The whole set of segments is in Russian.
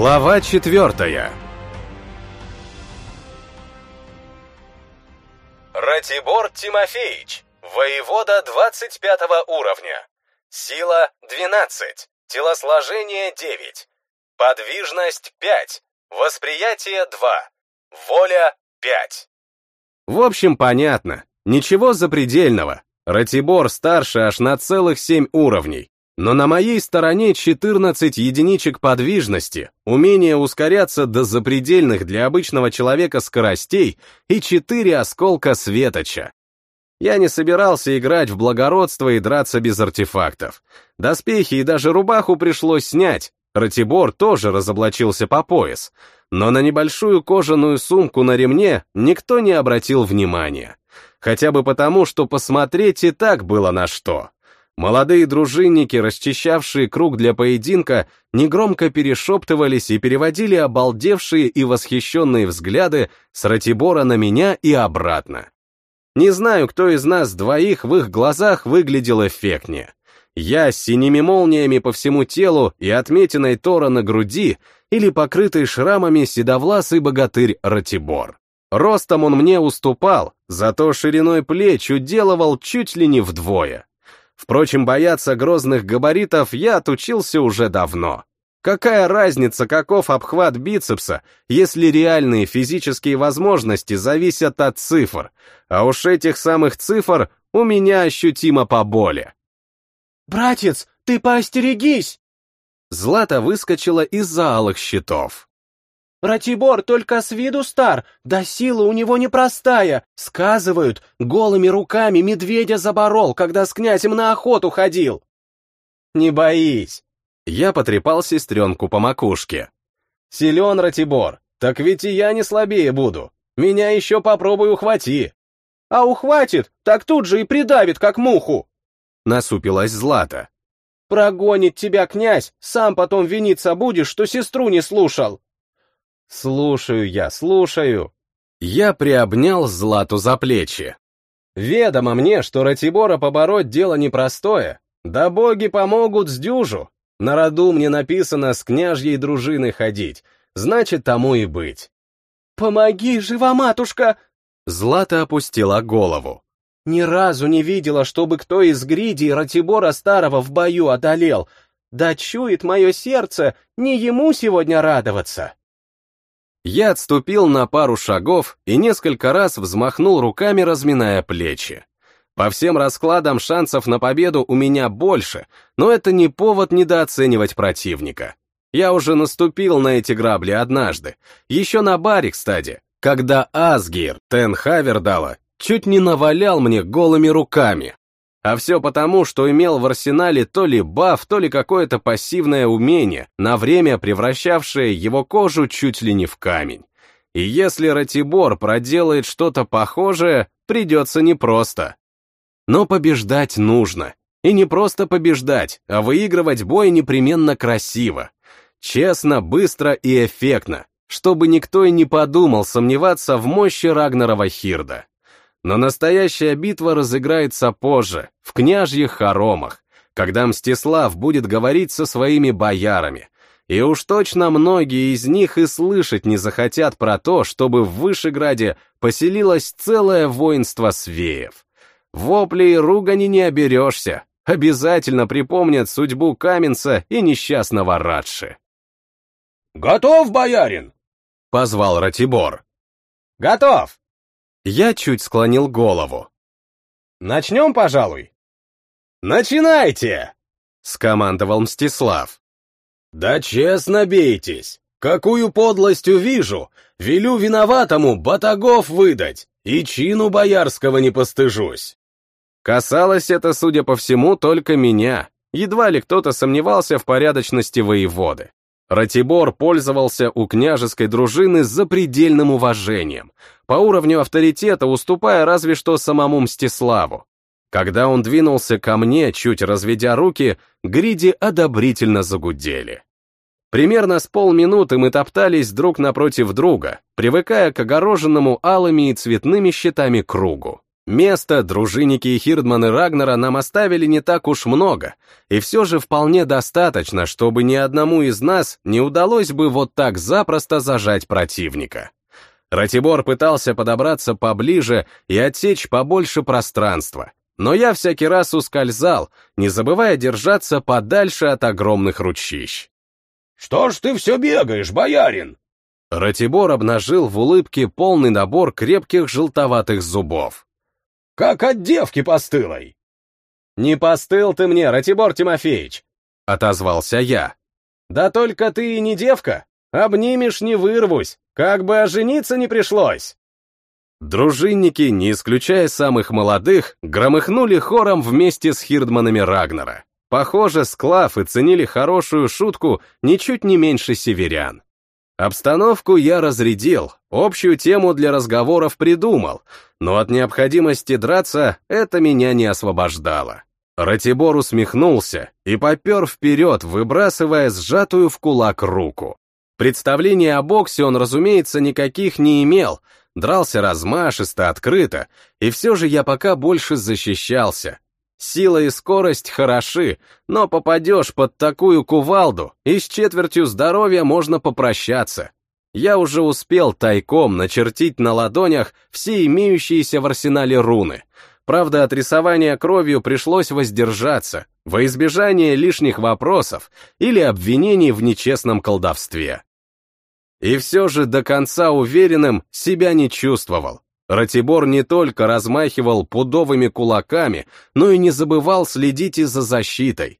Глава четвертая Ратибор Тимофеевич, воевода 25 уровня. Сила 12, телосложение 9, подвижность 5, восприятие 2, воля 5. В общем, понятно. Ничего запредельного. Ратибор старше аж на целых 7 уровней. Но на моей стороне 14 единичек подвижности, умение ускоряться до запредельных для обычного человека скоростей и 4 осколка светоча. Я не собирался играть в благородство и драться без артефактов. Доспехи и даже рубаху пришлось снять. Ратибор тоже разоблачился по пояс. Но на небольшую кожаную сумку на ремне никто не обратил внимания. Хотя бы потому, что посмотреть и так было на что. Молодые дружинники, расчищавшие круг для поединка, негромко перешептывались и переводили обалдевшие и восхищенные взгляды с Ратибора на меня и обратно. Не знаю, кто из нас двоих в их глазах выглядел эффектнее. Я с синими молниями по всему телу и отметиной Тора на груди или покрытый шрамами седовласый богатырь Ратибор. Ростом он мне уступал, зато шириной плеч уделывал чуть ли не вдвое. Впрочем, бояться грозных габаритов я отучился уже давно. Какая разница, каков обхват бицепса, если реальные физические возможности зависят от цифр, а уж этих самых цифр у меня ощутимо поболе. «Братец, ты поостерегись!» Злата выскочила из-за алых щитов. Ратибор только с виду стар, да сила у него непростая. Сказывают, голыми руками медведя заборол, когда с князем на охоту ходил. Не боись. Я потрепал сестренку по макушке. Силен Ратибор, так ведь и я не слабее буду. Меня еще попробуй ухвати. А ухватит, так тут же и придавит, как муху. Насупилась Злата. Прогонит тебя князь, сам потом виниться будешь, что сестру не слушал. Слушаю я, слушаю. Я приобнял Злату за плечи. Ведомо мне, что Ратибора побороть дело непростое. Да боги помогут с дюжу. На роду мне написано с княжьей дружины ходить, значит, тому и быть. «Помоги, живоматушка!» Злата опустила голову. «Ни разу не видела, чтобы кто из Гриди Ратибора Старого в бою одолел. Да чует мое сердце, не ему сегодня радоваться!» Я отступил на пару шагов и несколько раз взмахнул руками, разминая плечи. По всем раскладам шансов на победу у меня больше, но это не повод недооценивать противника. Я уже наступил на эти грабли однажды, еще на баре, кстати, когда Асгир, Тен Хавердала, чуть не навалял мне голыми руками. А все потому, что имел в арсенале то ли баф, то ли какое-то пассивное умение, на время превращавшее его кожу чуть ли не в камень. И если Ратибор проделает что-то похожее, придется непросто. Но побеждать нужно. И не просто побеждать, а выигрывать бой непременно красиво. Честно, быстро и эффектно, чтобы никто и не подумал сомневаться в мощи Рагнарова Хирда. Но настоящая битва разыграется позже, в княжьих хоромах, когда Мстислав будет говорить со своими боярами. И уж точно многие из них и слышать не захотят про то, чтобы в Вышеграде поселилось целое воинство свеев. Вопли и ругани не оберешься, обязательно припомнят судьбу Каменца и несчастного Радши. «Готов, боярин?» — позвал Ратибор. «Готов!» Я чуть склонил голову. «Начнем, пожалуй?» «Начинайте!» — скомандовал Мстислав. «Да честно бейтесь! Какую подлость увижу, велю виноватому батагов выдать, и чину боярского не постыжусь!» Касалось это, судя по всему, только меня. Едва ли кто-то сомневался в порядочности воеводы. Ратибор пользовался у княжеской дружины запредельным уважением, по уровню авторитета уступая разве что самому Мстиславу. Когда он двинулся ко мне, чуть разведя руки, гриди одобрительно загудели. Примерно с полминуты мы топтались друг напротив друга, привыкая к огороженному алыми и цветными щитами кругу. Места дружинники и хирдманы Рагнера нам оставили не так уж много, и все же вполне достаточно, чтобы ни одному из нас не удалось бы вот так запросто зажать противника. Ратибор пытался подобраться поближе и отсечь побольше пространства, но я всякий раз ускользал, не забывая держаться подальше от огромных ручищ. «Что ж ты все бегаешь, боярин?» Ратибор обнажил в улыбке полный набор крепких желтоватых зубов. Как от девки постылой!» «Не постыл ты мне, Ратибор Тимофеевич!» — отозвался я. «Да только ты и не девка! Обнимешь, не вырвусь, как бы ожениться не пришлось!» Дружинники, не исключая самых молодых, громыхнули хором вместе с хирдманами Рагнера. Похоже, склав и ценили хорошую шутку ничуть не меньше северян. Обстановку я разрядил, общую тему для разговоров придумал, но от необходимости драться это меня не освобождало. Ратибор усмехнулся и попер вперед, выбрасывая сжатую в кулак руку. Представления о боксе он, разумеется, никаких не имел, дрался размашисто, открыто, и все же я пока больше защищался, Сила и скорость хороши, но попадешь под такую кувалду, и с четвертью здоровья можно попрощаться. Я уже успел тайком начертить на ладонях все имеющиеся в арсенале руны. Правда, от рисования кровью пришлось воздержаться, во избежание лишних вопросов или обвинений в нечестном колдовстве. И все же до конца уверенным себя не чувствовал. Ратибор не только размахивал пудовыми кулаками, но и не забывал следить и за защитой.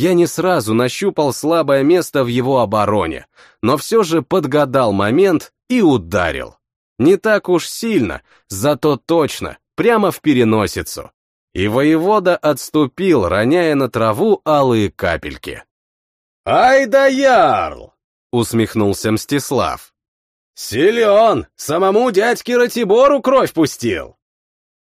Я не сразу нащупал слабое место в его обороне, но все же подгадал момент и ударил. Не так уж сильно, зато точно, прямо в переносицу. И воевода отступил, роняя на траву алые капельки. «Ай да ярл!» — усмехнулся Мстислав. «Силен! Самому дядьке Ратибору кровь пустил!»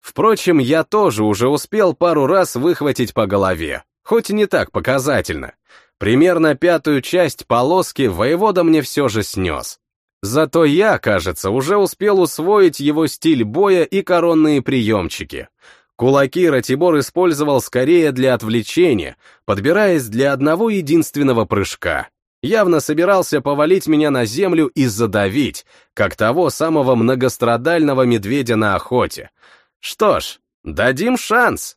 Впрочем, я тоже уже успел пару раз выхватить по голове, хоть и не так показательно. Примерно пятую часть полоски воевода мне все же снес. Зато я, кажется, уже успел усвоить его стиль боя и коронные приемчики. Кулаки Ратибор использовал скорее для отвлечения, подбираясь для одного единственного прыжка явно собирался повалить меня на землю и задавить, как того самого многострадального медведя на охоте. Что ж, дадим шанс.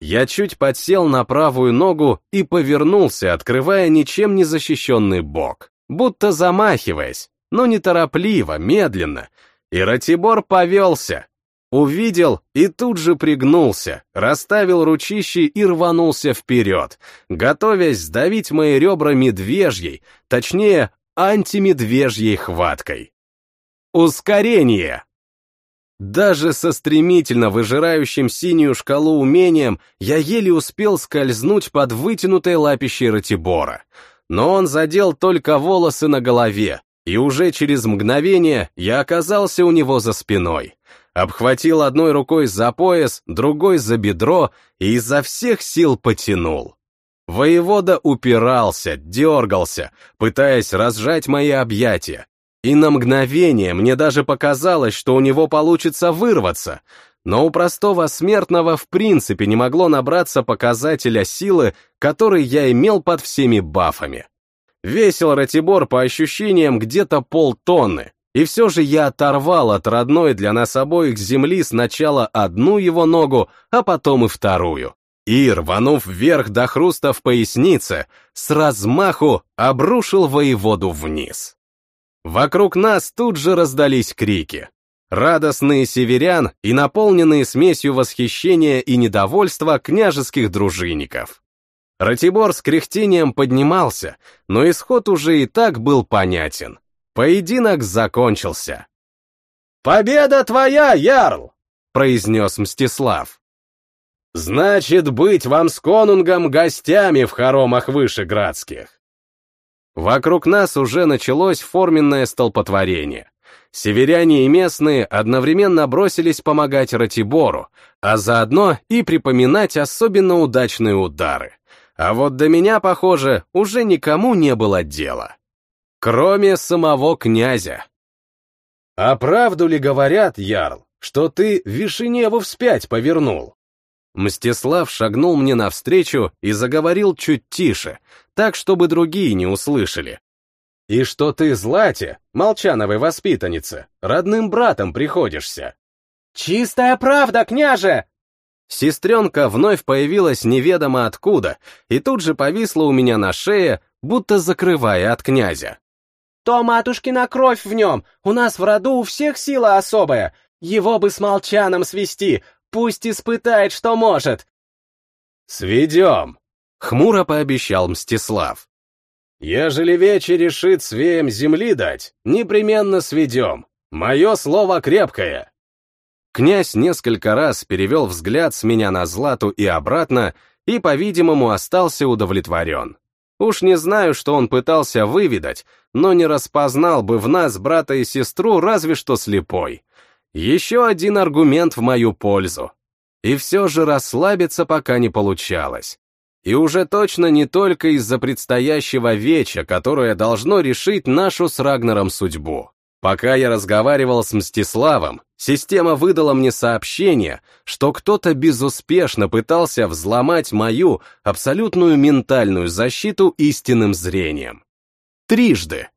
Я чуть подсел на правую ногу и повернулся, открывая ничем не защищенный бок, будто замахиваясь, но неторопливо, медленно. И Ратибор повелся, Увидел и тут же пригнулся, расставил ручищи и рванулся вперед, готовясь сдавить мои ребра медвежьей, точнее, антимедвежьей хваткой. Ускорение! Даже со стремительно выжирающим синюю шкалу умением я еле успел скользнуть под вытянутой лапищей Ратибора. Но он задел только волосы на голове, и уже через мгновение я оказался у него за спиной обхватил одной рукой за пояс, другой за бедро и изо всех сил потянул. Воевода упирался, дергался, пытаясь разжать мои объятия. И на мгновение мне даже показалось, что у него получится вырваться, но у простого смертного в принципе не могло набраться показателя силы, который я имел под всеми бафами. Весил Ратибор по ощущениям где-то полтонны, и все же я оторвал от родной для нас обоих земли сначала одну его ногу, а потом и вторую. И, рванув вверх до хруста в пояснице, с размаху обрушил воеводу вниз. Вокруг нас тут же раздались крики. Радостные северян и наполненные смесью восхищения и недовольства княжеских дружинников. Ратибор с кряхтением поднимался, но исход уже и так был понятен. Поединок закончился. «Победа твоя, Ярл!» — произнес Мстислав. «Значит, быть вам с конунгом гостями в хоромах вышеградских!» Вокруг нас уже началось форменное столпотворение. Северяне и местные одновременно бросились помогать Ратибору, а заодно и припоминать особенно удачные удары. А вот до меня, похоже, уже никому не было дела кроме самого князя. А правду ли говорят, Ярл, что ты Вишеневу вспять повернул. Мстислав шагнул мне навстречу и заговорил чуть тише, так, чтобы другие не услышали. И что ты, Злате, молчановой воспитаннице, родным братом приходишься. «Чистая правда, княже!» Сестренка вновь появилась неведомо откуда и тут же повисла у меня на шее, будто закрывая от князя. «То матушкина кровь в нем, у нас в роду у всех сила особая, его бы с молчаном свести, пусть испытает, что может!» «Сведем!» — хмуро пообещал Мстислав. «Ежели вечер решит свеем земли дать, непременно сведем. Мое слово крепкое!» Князь несколько раз перевел взгляд с меня на Злату и обратно и, по-видимому, остался удовлетворен. Уж не знаю, что он пытался выведать, но не распознал бы в нас брата и сестру разве что слепой. Еще один аргумент в мою пользу. И все же расслабиться пока не получалось. И уже точно не только из-за предстоящего веча, которое должно решить нашу с Рагнером судьбу. Пока я разговаривал с Мстиславом, система выдала мне сообщение, что кто-то безуспешно пытался взломать мою абсолютную ментальную защиту истинным зрением. Трижды.